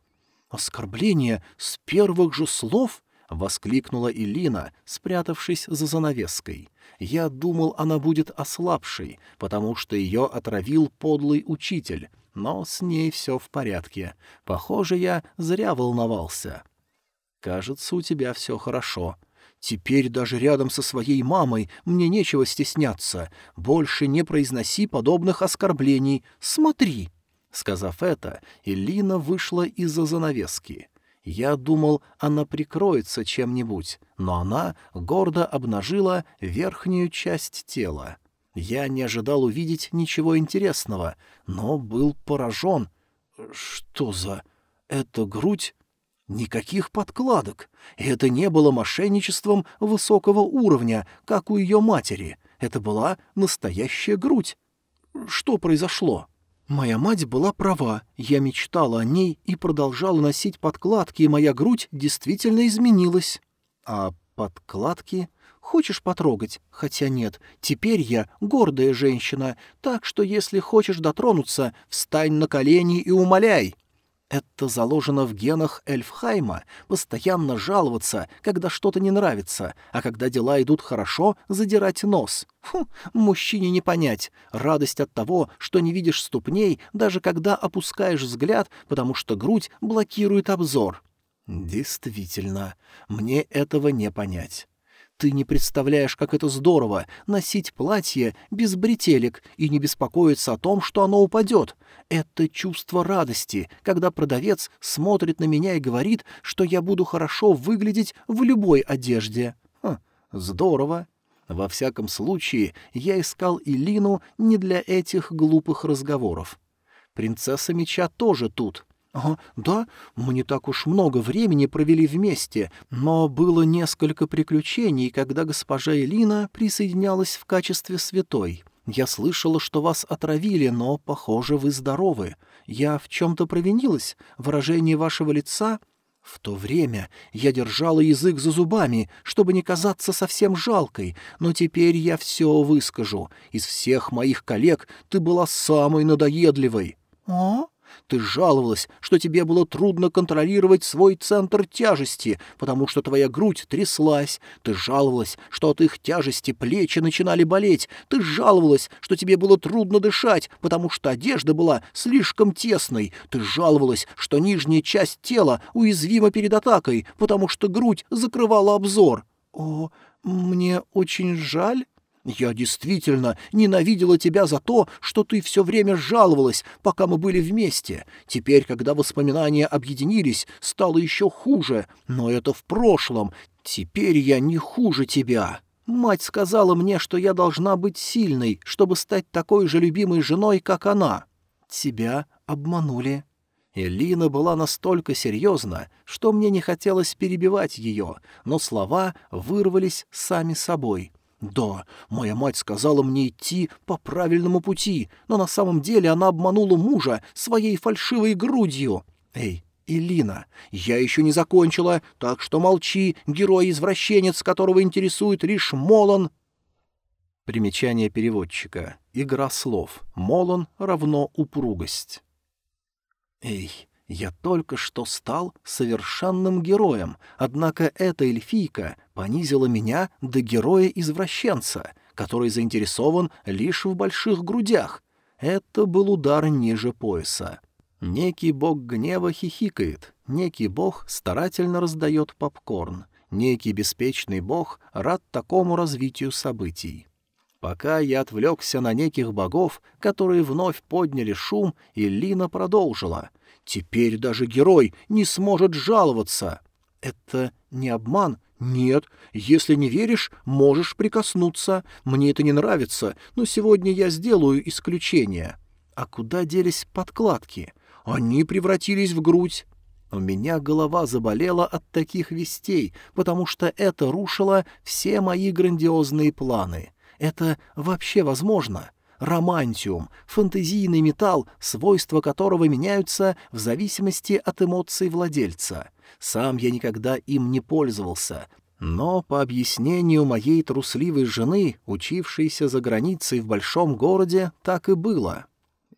«Оскорбление с первых же слов?» — воскликнула Илина, спрятавшись за занавеской. Я думал, она будет ослабшей, потому что ее отравил подлый учитель, но с ней все в порядке. Похоже, я зря волновался. Кажется, у тебя все хорошо. Теперь даже рядом со своей мамой мне нечего стесняться. Больше не произноси подобных оскорблений. Смотри!» Сказав это, Элина вышла из-за занавески. Я думал, она прикроется чем-нибудь, но она гордо обнажила верхнюю часть тела. Я не ожидал увидеть ничего интересного, но был поражен. Что за... Это грудь? Никаких подкладок. И это не было мошенничеством высокого уровня, как у ее матери. Это была настоящая грудь. Что произошло? Моя мать была права, я мечтала о ней и продолжала носить подкладки, и моя грудь действительно изменилась. А подкладки... Хочешь потрогать? Хотя нет, теперь я гордая женщина, так что если хочешь дотронуться, встань на колени и умоляй. Это заложено в генах Эльфхайма — постоянно жаловаться, когда что-то не нравится, а когда дела идут хорошо, задирать нос. Фу, мужчине не понять. Радость от того, что не видишь ступней, даже когда опускаешь взгляд, потому что грудь блокирует обзор. Действительно, мне этого не понять. Ты не представляешь, как это здорово — носить платье без бретелек и не беспокоиться о том, что оно упадет. Это чувство радости, когда продавец смотрит на меня и говорит, что я буду хорошо выглядеть в любой одежде. Хм, здорово. Во всяком случае, я искал Илину не для этих глупых разговоров. Принцесса меча тоже тут — «Ага, да, мы не так уж много времени провели вместе, но было несколько приключений, когда госпожа Элина присоединялась в качестве святой. Я слышала, что вас отравили, но, похоже, вы здоровы. Я в чем-то провинилась? Выражение вашего лица...» В то время я держала язык за зубами, чтобы не казаться совсем жалкой, но теперь я все выскажу. Из всех моих коллег ты была самой надоедливой. «О?» Ты жаловалась, что тебе было трудно контролировать свой центр тяжести, потому что твоя грудь тряслась. Ты жаловалась, что от их тяжести плечи начинали болеть. Ты жаловалась, что тебе было трудно дышать, потому что одежда была слишком тесной. Ты жаловалась, что нижняя часть тела уязвима перед атакой, потому что грудь закрывала обзор. О, мне очень жаль. Я действительно ненавидела тебя за то, что ты все время жаловалась, пока мы были вместе. Теперь, когда воспоминания объединились, стало еще хуже. Но это в прошлом. Теперь я не хуже тебя. Мать сказала мне, что я должна быть сильной, чтобы стать такой же любимой женой, как она. Тебя обманули. Элина была настолько серьезна, что мне не хотелось перебивать ее, но слова вырвались сами собой. «Да, моя мать сказала мне идти по правильному пути, но на самом деле она обманула мужа своей фальшивой грудью. Эй, Элина, я еще не закончила, так что молчи, герой-извращенец, которого интересует лишь Молон». Примечание переводчика. Игра слов. Молон равно упругость. Эй, я только что стал совершенным героем, однако эта эльфийка понизила меня до героя-извращенца, который заинтересован лишь в больших грудях. Это был удар ниже пояса. Некий бог гнева хихикает, некий бог старательно раздает попкорн, некий беспечный бог рад такому развитию событий. Пока я отвлекся на неких богов, которые вновь подняли шум, и Лина продолжила. «Теперь даже герой не сможет жаловаться!» «Это не обман?» «Нет, если не веришь, можешь прикоснуться. Мне это не нравится, но сегодня я сделаю исключение». «А куда делись подкладки?» «Они превратились в грудь». У меня голова заболела от таких вестей, потому что это рушило все мои грандиозные планы. Это вообще возможно? Романтиум — фантазийный металл, свойства которого меняются в зависимости от эмоций владельца. Сам я никогда им не пользовался, но, по объяснению моей трусливой жены, учившейся за границей в большом городе, так и было.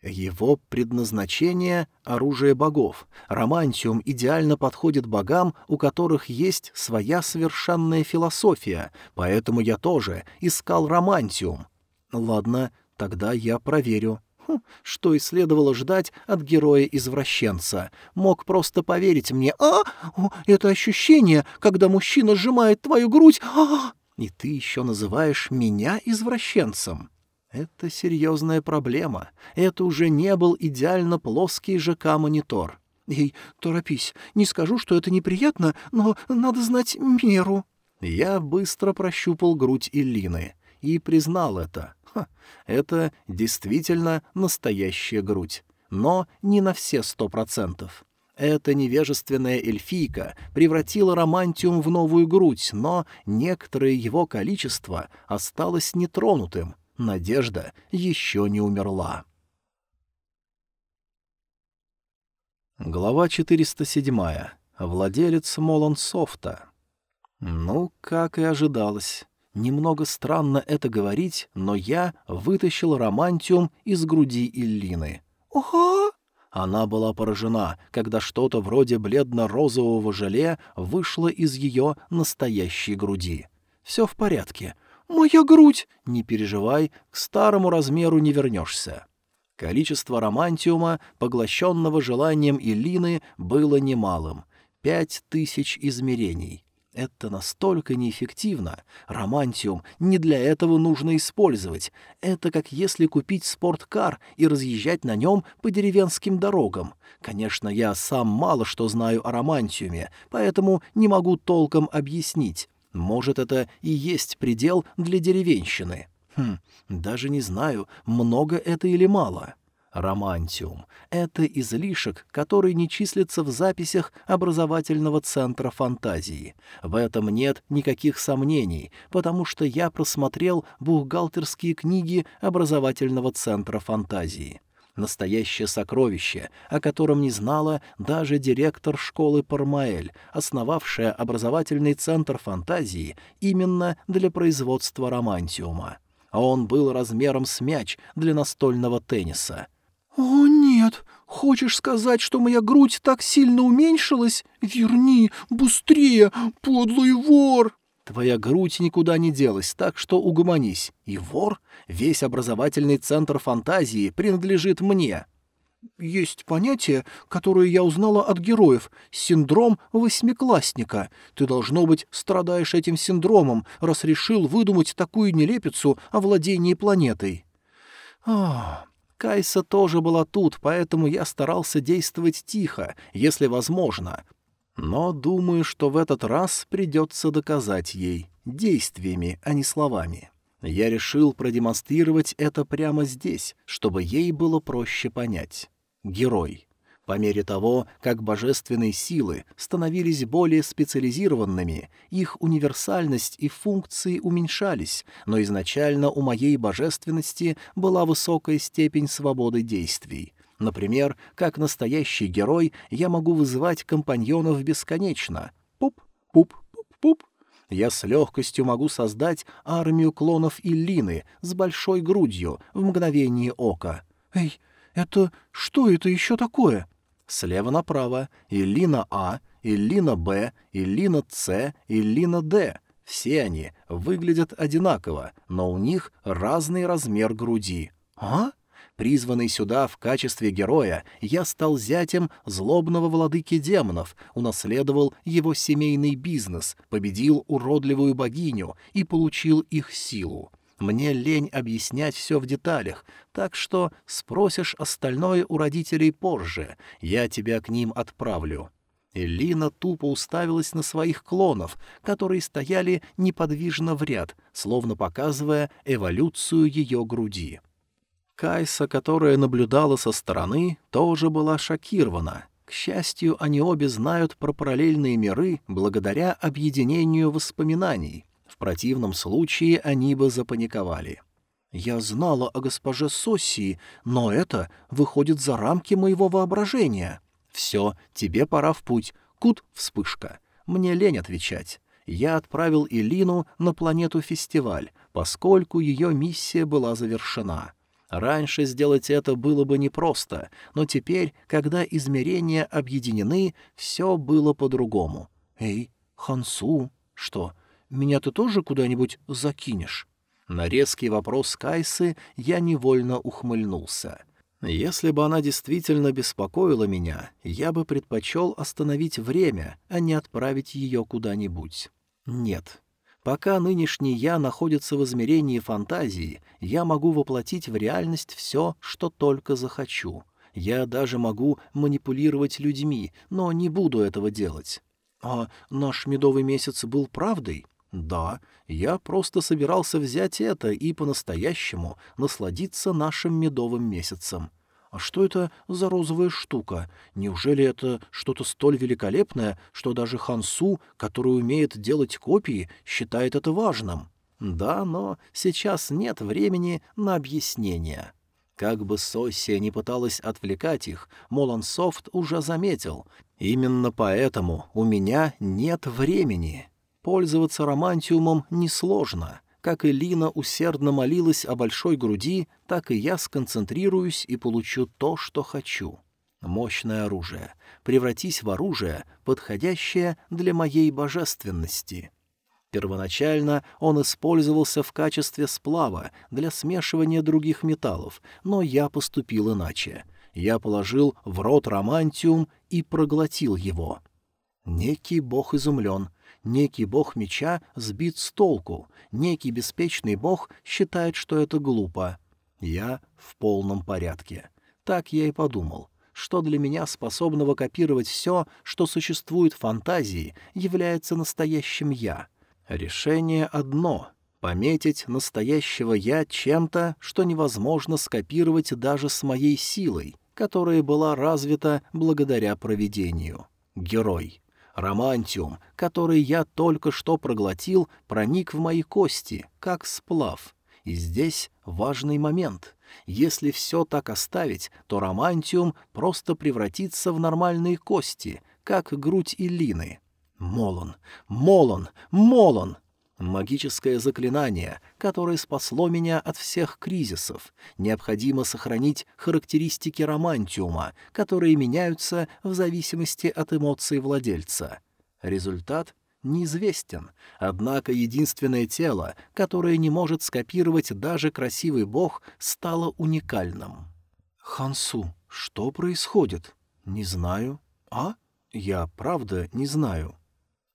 Его предназначение — оружие богов. Романтиум идеально подходит богам, у которых есть своя совершенная философия, поэтому я тоже искал романтиум. Ладно, тогда я проверю. Хм, что и следовало ждать от героя-извращенца. Мог просто поверить мне. «А, это ощущение, когда мужчина сжимает твою грудь. А, и ты еще называешь меня извращенцем. Это серьезная проблема. Это уже не был идеально плоский ЖК-монитор. Эй, торопись, не скажу, что это неприятно, но надо знать меру. Я быстро прощупал грудь Иллины и признал это. Ха, это действительно настоящая грудь, но не на все сто процентов. Эта невежественная эльфийка превратила романтиум в новую грудь, но некоторое его количество осталось нетронутым — Надежда еще не умерла. Глава 407. Владелец Молонсофта. Ну, как и ожидалось. Немного странно это говорить, но я вытащил романтиум из груди Иллины. «Ого!» Она была поражена, когда что-то вроде бледно-розового желе вышло из ее настоящей груди. «Все в порядке. «Моя грудь!» «Не переживай, к старому размеру не вернешься». Количество романтиума, поглощенного желанием Илины, было немалым — пять тысяч измерений. Это настолько неэффективно. Романтиум не для этого нужно использовать. Это как если купить спорткар и разъезжать на нем по деревенским дорогам. Конечно, я сам мало что знаю о романтиуме, поэтому не могу толком объяснить. Может, это и есть предел для деревенщины. Хм, даже не знаю, много это или мало. Романтиум — это излишек, который не числится в записях образовательного центра фантазии. В этом нет никаких сомнений, потому что я просмотрел бухгалтерские книги образовательного центра фантазии. Настоящее сокровище, о котором не знала даже директор школы Пармаэль, основавшая образовательный центр фантазии именно для производства романтиума. А он был размером с мяч для настольного тенниса. «О, нет! Хочешь сказать, что моя грудь так сильно уменьшилась? Верни, быстрее, подлый вор!» Твоя грудь никуда не делась, так что угомонись. И вор? Весь образовательный центр фантазии принадлежит мне. Есть понятие, которое я узнала от героев — синдром восьмиклассника. Ты, должно быть, страдаешь этим синдромом, раз решил выдумать такую нелепицу о владении планетой. Ах... Кайса тоже была тут, поэтому я старался действовать тихо, если возможно, но думаю, что в этот раз придется доказать ей действиями, а не словами. Я решил продемонстрировать это прямо здесь, чтобы ей было проще понять. Герой. По мере того, как божественные силы становились более специализированными, их универсальность и функции уменьшались, но изначально у моей божественности была высокая степень свободы действий. Например, как настоящий герой я могу вызывать компаньонов бесконечно. Пуп, пуп, пуп, пуп. Я с легкостью могу создать армию клонов Иллины с большой грудью в мгновение ока. «Эй, это что это еще такое?» Слева направо Иллина А, Иллина Б, Иллина С, Иллина Д. Все они выглядят одинаково, но у них разный размер груди. А? Призванный сюда в качестве героя, я стал зятем злобного владыки демонов, унаследовал его семейный бизнес, победил уродливую богиню и получил их силу. Мне лень объяснять все в деталях, так что спросишь остальное у родителей позже, я тебя к ним отправлю». Элина тупо уставилась на своих клонов, которые стояли неподвижно в ряд, словно показывая эволюцию ее груди. Кайса, которая наблюдала со стороны, тоже была шокирована. К счастью, они обе знают про параллельные миры благодаря объединению воспоминаний. Противном случае они бы запаниковали. «Я знала о госпоже Соссии, но это выходит за рамки моего воображения. Все, тебе пора в путь. Кут — вспышка. Мне лень отвечать. Я отправил Илину на планету-фестиваль, поскольку ее миссия была завершена». Раньше сделать это было бы непросто, но теперь, когда измерения объединены, все было по-другому. «Эй, Хансу, что, меня ты тоже куда-нибудь закинешь?» На резкий вопрос Кайсы я невольно ухмыльнулся. Если бы она действительно беспокоила меня, я бы предпочел остановить время, а не отправить ее куда-нибудь. Нет, Пока нынешний «я» находится в измерении фантазии, я могу воплотить в реальность все, что только захочу. Я даже могу манипулировать людьми, но не буду этого делать. А наш медовый месяц был правдой? Да, я просто собирался взять это и по-настоящему насладиться нашим медовым месяцем. А что это за розовая штука? Неужели это что-то столь великолепное, что даже Хансу, который умеет делать копии, считает это важным? Да, но сейчас нет времени на объяснение. Как бы Соссия не пыталась отвлекать их, Молансофт уже заметил. Именно поэтому у меня нет времени. Пользоваться романтиумом несложно. Как и Лина усердно молилась о большой груди, так и я сконцентрируюсь и получу то, что хочу. Мощное оружие. Превратись в оружие, подходящее для моей божественности. Первоначально он использовался в качестве сплава для смешивания других металлов, но я поступил иначе. Я положил в рот романтиум и проглотил его. Некий бог изумлен — Некий бог меча сбит с толку, некий беспечный бог считает, что это глупо. Я в полном порядке. Так я и подумал, что для меня, способного копировать все, что существует в фантазии, является настоящим «я». Решение одно — пометить настоящего «я» чем-то, что невозможно скопировать даже с моей силой, которая была развита благодаря проведению. Герой. Романтиум, который я только что проглотил, проник в мои кости, как сплав. И здесь важный момент. Если все так оставить, то романтиум просто превратится в нормальные кости, как грудь Илины. Молон, Молон, Молон! Магическое заклинание, которое спасло меня от всех кризисов. Необходимо сохранить характеристики романтиума, которые меняются в зависимости от эмоций владельца. Результат неизвестен, однако единственное тело, которое не может скопировать даже красивый бог, стало уникальным. «Хансу, что происходит?» «Не знаю». «А? Я правда не знаю».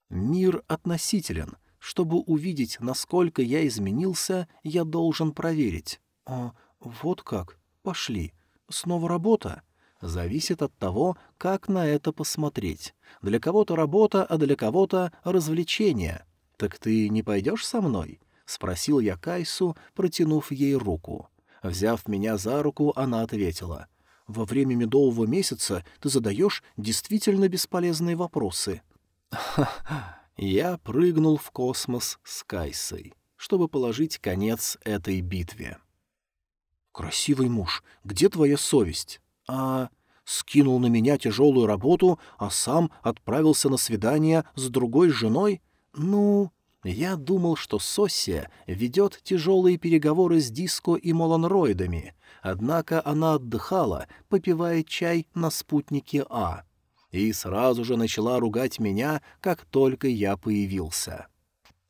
«Мир относителен». Чтобы увидеть, насколько я изменился, я должен проверить. А, вот как. Пошли. Снова работа? Зависит от того, как на это посмотреть. Для кого-то работа, а для кого-то развлечение. Так ты не пойдешь со мной? Спросил я Кайсу, протянув ей руку. Взяв меня за руку, она ответила. во время медового месяца ты задаешь действительно бесполезные вопросы. Я прыгнул в космос с Кайсой, чтобы положить конец этой битве. «Красивый муж, где твоя совесть?» «А...» скинул на меня тяжелую работу, а сам отправился на свидание с другой женой? Ну, я думал, что Соссия ведет тяжелые переговоры с Диско и Моланроидами, однако она отдыхала, попивая чай на спутнике А, и сразу же начала ругать меня, как только я появился.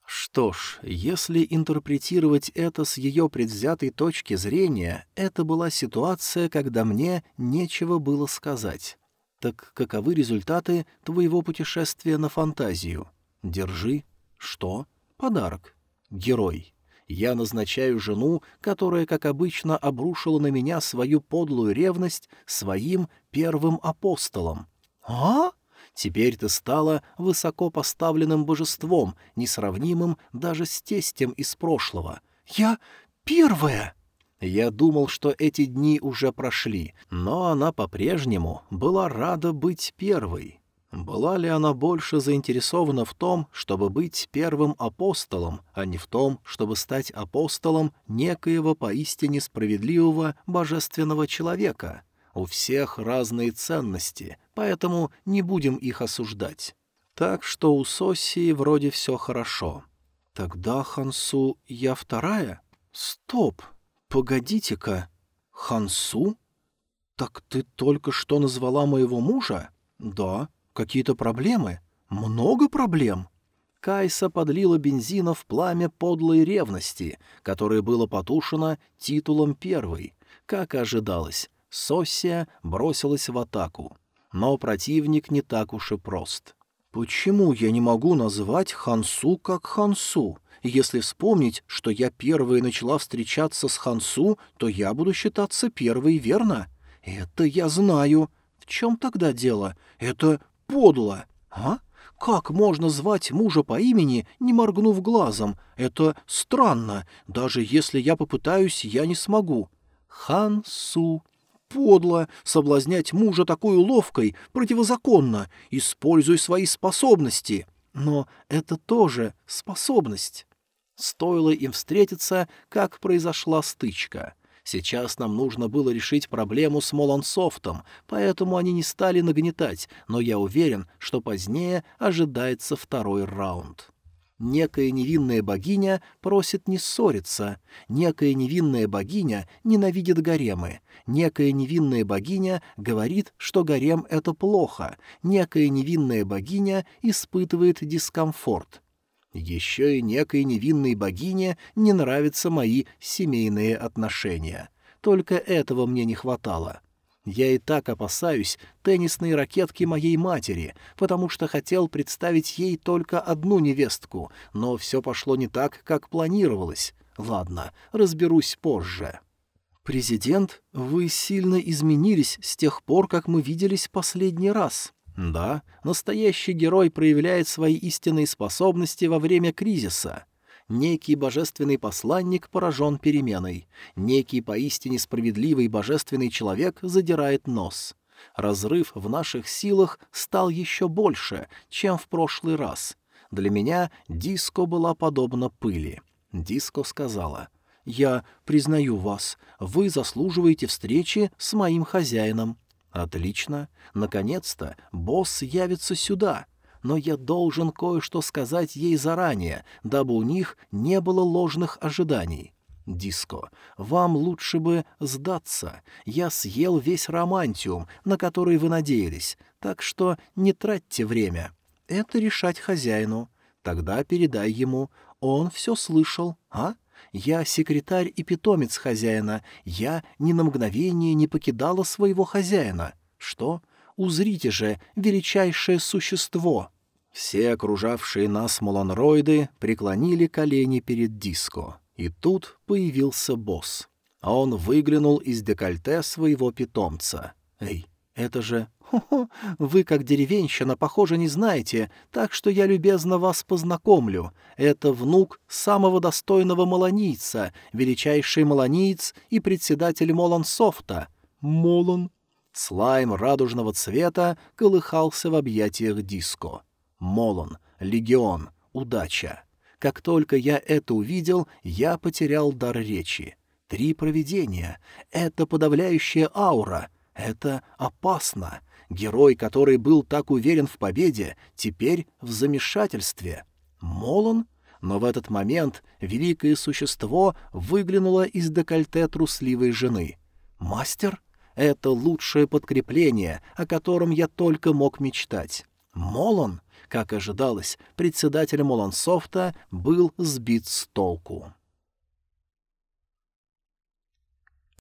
Что ж, если интерпретировать это с ее предвзятой точки зрения, это была ситуация, когда мне нечего было сказать. Так каковы результаты твоего путешествия на фантазию? Держи. Что? Подарок. Герой. Я назначаю жену, которая, как обычно, обрушила на меня свою подлую ревность своим первым апостолом. А? Теперь ты стала высоко поставленным божеством, несравнимым даже с тестем из прошлого. Я первая!» Я думал, что эти дни уже прошли, но она по-прежнему была рада быть первой. Была ли она больше заинтересована в том, чтобы быть первым апостолом, а не в том, чтобы стать апостолом некоего поистине справедливого божественного человека? У всех разные ценности, поэтому не будем их осуждать. Так что у Сосии вроде все хорошо. Тогда, Хансу, я вторая? Стоп! Погодите-ка. Хансу? Так ты только что назвала моего мужа? Да. Какие-то проблемы? Много проблем? Кайса подлила бензина в пламя подлой ревности, которое было потушено титулом первой. Как ожидалось, Соссия бросилась в атаку. Но противник не так уж и прост. «Почему я не могу назвать Хансу как Хансу? Если вспомнить, что я первая начала встречаться с Хансу, то я буду считаться первой, верно? Это я знаю. В чем тогда дело? Это подло. А? Как можно звать мужа по имени, не моргнув глазом? Это странно. Даже если я попытаюсь, я не смогу. Хансу подло соблазнять мужа такой уловкой, противозаконно, используй свои способности. Но это тоже способность. Стоило им встретиться, как произошла стычка. Сейчас нам нужно было решить проблему с Молансофтом, поэтому они не стали нагнетать, но я уверен, что позднее ожидается второй раунд. Некая невинная богиня просит не ссориться. Некая невинная богиня ненавидит гаремы. Некая невинная богиня говорит, что гарем — это плохо. Некая невинная богиня испытывает дискомфорт. Еще и некой невинной богине не нравятся мои семейные отношения. Только этого мне не хватало. Я и так опасаюсь теннисной ракетки моей матери, потому что хотел представить ей только одну невестку, но все пошло не так, как планировалось. Ладно, разберусь позже. «Президент, вы сильно изменились с тех пор, как мы виделись последний раз». «Да, настоящий герой проявляет свои истинные способности во время кризиса. Некий божественный посланник поражен переменой. Некий поистине справедливый божественный человек задирает нос. Разрыв в наших силах стал еще больше, чем в прошлый раз. Для меня диско была подобна пыли. Диско сказала, «Я признаю вас, вы заслуживаете встречи с моим хозяином». «Отлично. Наконец-то босс явится сюда но я должен кое-что сказать ей заранее, дабы у них не было ложных ожиданий. Диско, вам лучше бы сдаться. Я съел весь романтиум, на который вы надеялись, так что не тратьте время. Это решать хозяину. Тогда передай ему. Он все слышал, а? Я секретарь и питомец хозяина. Я ни на мгновение не покидала своего хозяина. Что? Узрите же величайшее существо!» Все окружавшие нас муланроиды преклонили колени перед диско, и тут появился босс. А он выглянул из декольте своего питомца. «Эй, это же... Хо-хо, вы, как деревенщина, похоже, не знаете, так что я любезно вас познакомлю. Это внук самого достойного малонийца, величайший малониец и председатель Молансофта. Молон Слайм радужного цвета колыхался в объятиях диско. Молон, легион, удача. Как только я это увидел, я потерял дар речи. Три провидения. Это подавляющая аура. Это опасно. Герой, который был так уверен в победе, теперь в замешательстве. Молон? Но в этот момент великое существо выглянуло из декольте трусливой жены. «Мастер?» Это лучшее подкрепление, о котором я только мог мечтать. Молон, как ожидалось, председатель Молонсофта был сбит с толку.